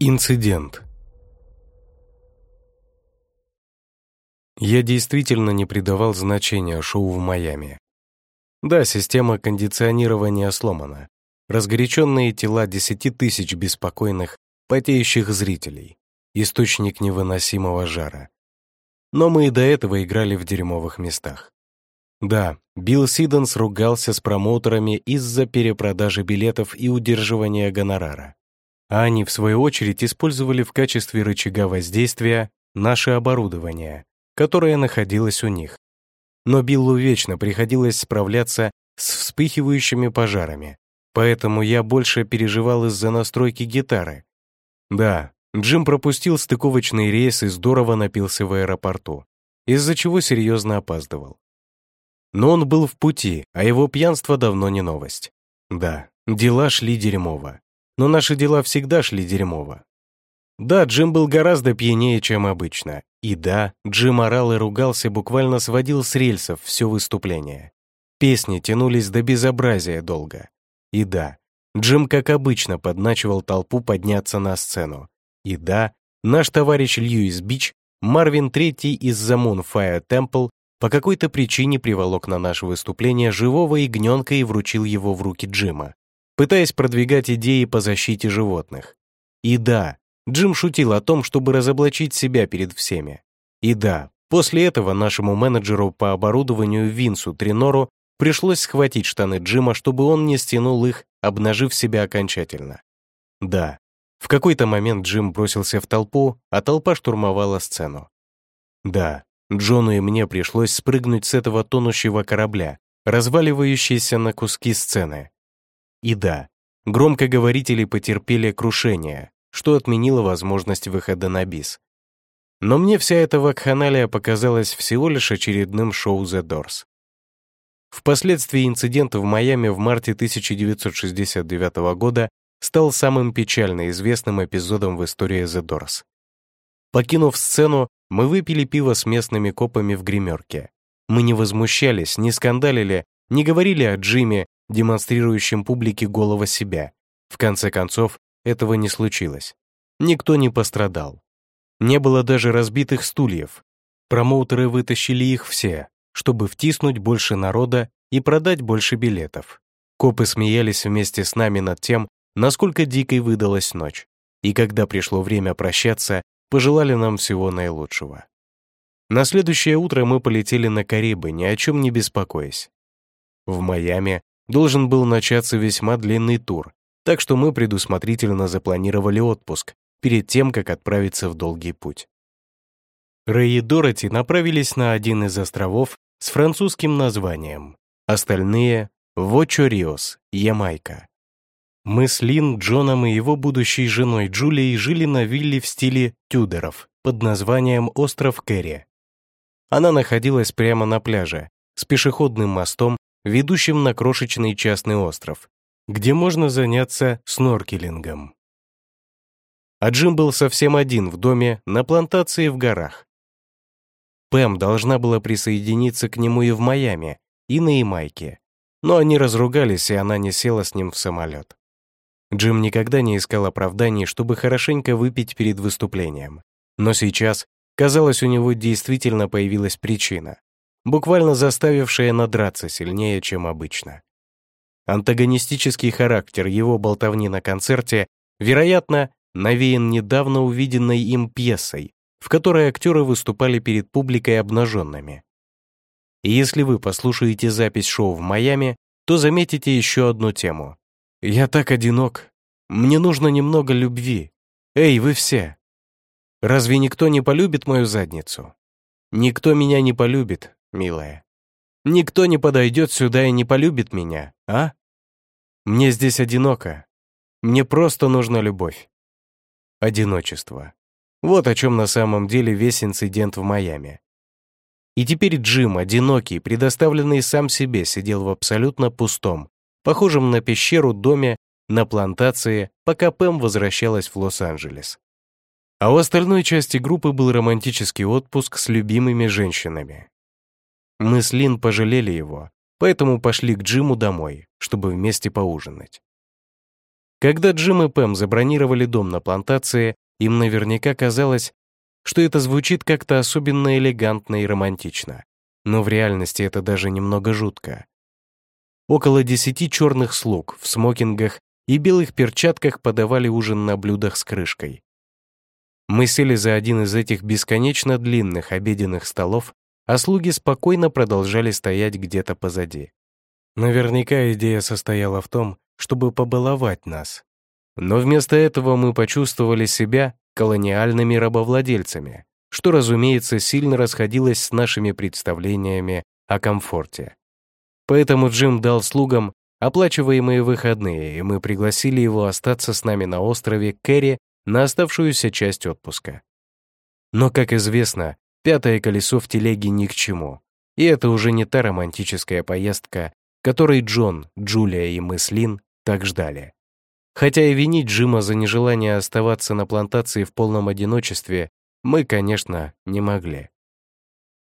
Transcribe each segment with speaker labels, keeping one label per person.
Speaker 1: Инцидент. Я действительно не придавал значения шоу в Майами. Да, система кондиционирования сломана. Разгоряченные тела десяти тысяч беспокойных, потеющих зрителей. Источник невыносимого жара. Но мы и до этого играли в дерьмовых местах. Да, Билл Сиденс ругался с промоутерами из-за перепродажи билетов и удерживания гонорара а они, в свою очередь, использовали в качестве рычага воздействия наше оборудование, которое находилось у них. Но Биллу вечно приходилось справляться с вспыхивающими пожарами, поэтому я больше переживал из-за настройки гитары. Да, Джим пропустил стыковочный рейс и здорово напился в аэропорту, из-за чего серьезно опаздывал. Но он был в пути, а его пьянство давно не новость. Да, дела шли дерьмово но наши дела всегда шли дерьмово. Да, Джим был гораздо пьянее, чем обычно. И да, Джим орал и ругался, буквально сводил с рельсов все выступление. Песни тянулись до безобразия долго. И да, Джим, как обычно, подначивал толпу подняться на сцену. И да, наш товарищ Льюис Бич, Марвин Третий из The Moonfire Temple, по какой-то причине приволок на наше выступление живого ягненка и вручил его в руки Джима пытаясь продвигать идеи по защите животных. И да, Джим шутил о том, чтобы разоблачить себя перед всеми. И да, после этого нашему менеджеру по оборудованию Винсу Тринору пришлось схватить штаны Джима, чтобы он не стянул их, обнажив себя окончательно. Да, в какой-то момент Джим бросился в толпу, а толпа штурмовала сцену. Да, Джону и мне пришлось спрыгнуть с этого тонущего корабля, разваливающейся на куски сцены, и да, громкоговорители потерпели крушение, что отменило возможность выхода на бис. Но мне вся эта вакханалия показалась всего лишь очередным шоу The Doors. Впоследствии инцидент в Майами в марте 1969 года стал самым печально известным эпизодом в истории The Doors. Покинув сцену, мы выпили пиво с местными копами в гримерке. Мы не возмущались, не скандалили, не говорили о Джиме, демонстрирующим публике голого себя. В конце концов, этого не случилось. Никто не пострадал. Не было даже разбитых стульев. Промоутеры вытащили их все, чтобы втиснуть больше народа и продать больше билетов. Копы смеялись вместе с нами над тем, насколько дикой выдалась ночь. И когда пришло время прощаться, пожелали нам всего наилучшего. На следующее утро мы полетели на Карибы, ни о чем не беспокоясь. В Майами должен был начаться весьма длинный тур, так что мы предусмотрительно запланировали отпуск перед тем, как отправиться в долгий путь. Рэй и Дороти направились на один из островов с французским названием, остальные — в Очо-Риос, Ямайка. Мы с Лин, Джоном и его будущей женой Джулией жили на вилле в стиле Тюдоров под названием «Остров Кэрри». Она находилась прямо на пляже, с пешеходным мостом ведущим на крошечный частный остров, где можно заняться сноркелингом. А Джим был совсем один в доме на плантации в горах. Пэм должна была присоединиться к нему и в Майами, и на Ямайке, но они разругались, и она не села с ним в самолет. Джим никогда не искал оправданий, чтобы хорошенько выпить перед выступлением. Но сейчас, казалось, у него действительно появилась причина буквально заставившая надраться сильнее, чем обычно. Антагонистический характер его болтовни на концерте, вероятно, навеян недавно увиденной им пьесой, в которой актеры выступали перед публикой обнаженными. И если вы послушаете запись шоу в Майами, то заметите еще одну тему. «Я так одинок. Мне нужно немного любви. Эй, вы все! Разве никто не полюбит мою задницу? Никто меня не полюбит, милая. Никто не подойдет сюда и не полюбит меня, а? Мне здесь одиноко. Мне просто нужна любовь. Одиночество. Вот о чем на самом деле весь инцидент в Майами. И теперь Джим, одинокий, предоставленный сам себе, сидел в абсолютно пустом, похожем на пещеру доме на плантации, пока Пэм возвращалась в Лос-Анджелес. А у остальной части группы был романтический отпуск с любимыми женщинами. Мы с Лин пожалели его, поэтому пошли к Джиму домой, чтобы вместе поужинать. Когда Джим и Пэм забронировали дом на плантации, им наверняка казалось, что это звучит как-то особенно элегантно и романтично. Но в реальности это даже немного жутко. Около десяти черных слуг в смокингах и белых перчатках подавали ужин на блюдах с крышкой. Мы сели за один из этих бесконечно длинных обеденных столов, а слуги спокойно продолжали стоять где-то позади. Наверняка идея состояла в том, чтобы побаловать нас. Но вместо этого мы почувствовали себя колониальными рабовладельцами, что, разумеется, сильно расходилось с нашими представлениями о комфорте. Поэтому Джим дал слугам оплачиваемые выходные, и мы пригласили его остаться с нами на острове Кэрри на оставшуюся часть отпуска. Но, как известно, пятое колесо в телеге ни к чему, и это уже не та романтическая поездка, которой Джон, Джулия и мы с Лин так ждали. Хотя и винить Джима за нежелание оставаться на плантации в полном одиночестве мы, конечно, не могли.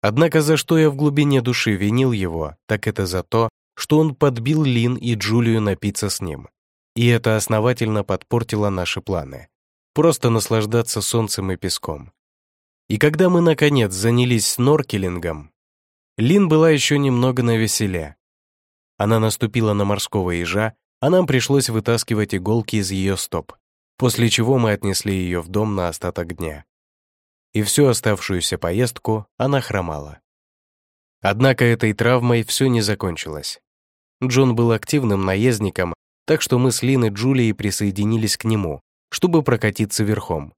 Speaker 1: Однако за что я в глубине души винил его, так это за то, что он подбил Лин и Джулию напиться с ним. И это основательно подпортило наши планы. Просто наслаждаться солнцем и песком. И когда мы, наконец, занялись сноркелингом, Лин была еще немного навеселе. Она наступила на морского ежа а нам пришлось вытаскивать иголки из ее стоп, после чего мы отнесли ее в дом на остаток дня. И всю оставшуюся поездку она хромала. Однако этой травмой все не закончилось. Джон был активным наездником, так что мы с Линой Джулией присоединились к нему, чтобы прокатиться верхом.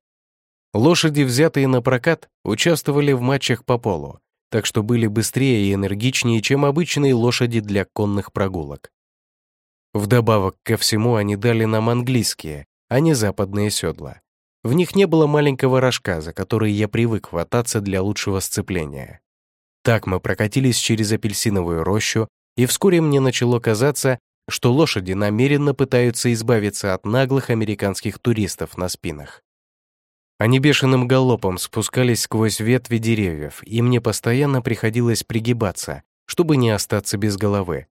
Speaker 1: Лошади, взятые на прокат, участвовали в матчах по полу, так что были быстрее и энергичнее, чем обычные лошади для конных прогулок. Вдобавок ко всему они дали нам английские, а не западные седла. В них не было маленького рожка, за который я привык хвататься для лучшего сцепления. Так мы прокатились через апельсиновую рощу, и вскоре мне начало казаться, что лошади намеренно пытаются избавиться от наглых американских туристов на спинах. Они бешеным галопом спускались сквозь ветви деревьев, и мне постоянно приходилось пригибаться, чтобы не остаться без головы,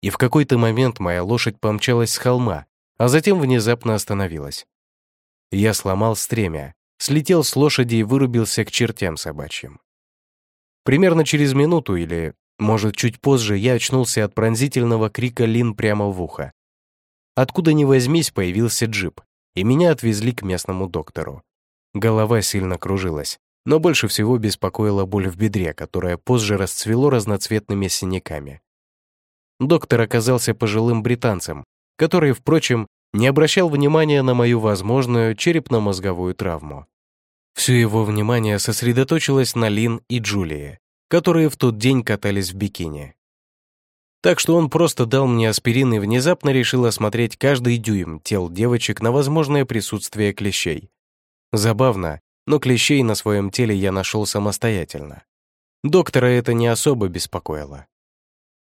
Speaker 1: и в какой-то момент моя лошадь помчалась с холма, а затем внезапно остановилась. Я сломал стремя, слетел с лошади и вырубился к чертям собачьим. Примерно через минуту или, может, чуть позже я очнулся от пронзительного крика Лин прямо в ухо. Откуда ни возьмись, появился джип, и меня отвезли к местному доктору. Голова сильно кружилась, но больше всего беспокоила боль в бедре, которая позже расцвело разноцветными синяками. Доктор оказался пожилым британцем, который, впрочем, не обращал внимания на мою возможную черепно-мозговую травму. Все его внимание сосредоточилось на Лин и Джулии, которые в тот день катались в бикини. Так что он просто дал мне аспирин и внезапно решил осмотреть каждый дюйм тел девочек на возможное присутствие клещей. Забавно, но клещей на своем теле я нашел самостоятельно. Доктора это не особо беспокоило.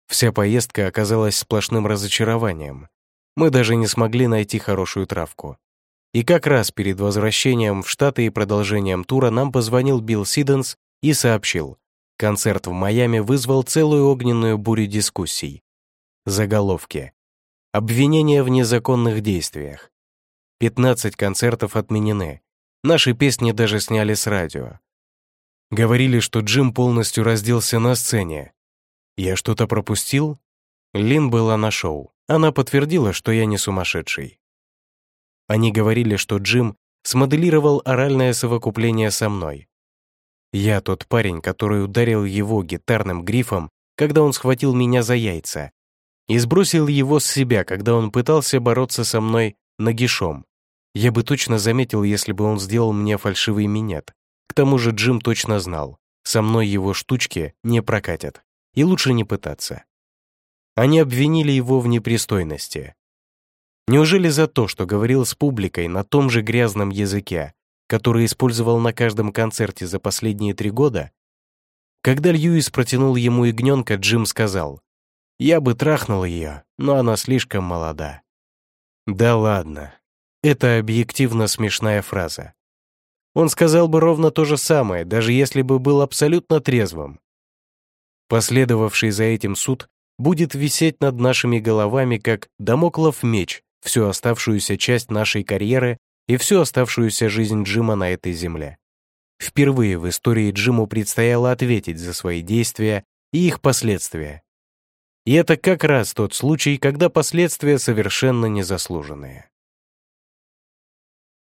Speaker 1: Вся поездка оказалась сплошным разочарованием. Мы даже не смогли найти хорошую травку. И как раз перед возвращением в Штаты и продолжением тура нам позвонил Билл Сиденс и сообщил, концерт в Майами вызвал целую огненную бурю дискуссий. Заголовки. Обвинения в незаконных действиях. 15 концертов отменены. Наши песни даже сняли с радио. Говорили, что Джим полностью разделся на сцене, я что-то пропустил? Лин была на шоу. Она подтвердила, что я не сумасшедший. Они говорили, что Джим смоделировал оральное совокупление со мной. Я тот парень, который ударил его гитарным грифом, когда он схватил меня за яйца, и сбросил его с себя, когда он пытался бороться со мной нагишом. Я бы точно заметил, если бы он сделал мне фальшивый минет. К тому же Джим точно знал, со мной его штучки не прокатят и лучше не пытаться. Они обвинили его в непристойности. Неужели за то, что говорил с публикой на том же грязном языке, который использовал на каждом концерте за последние три года? Когда Льюис протянул ему ягненка, Джим сказал, «Я бы трахнул ее, но она слишком молода». Да ладно, это объективно смешная фраза. Он сказал бы ровно то же самое, даже если бы был абсолютно трезвым. Последовавший за этим суд будет висеть над нашими головами, как домоклов меч, всю оставшуюся часть нашей карьеры и всю оставшуюся жизнь Джима на этой земле. Впервые в истории Джиму предстояло ответить за свои действия и их последствия. И это как раз тот случай, когда последствия совершенно незаслуженные.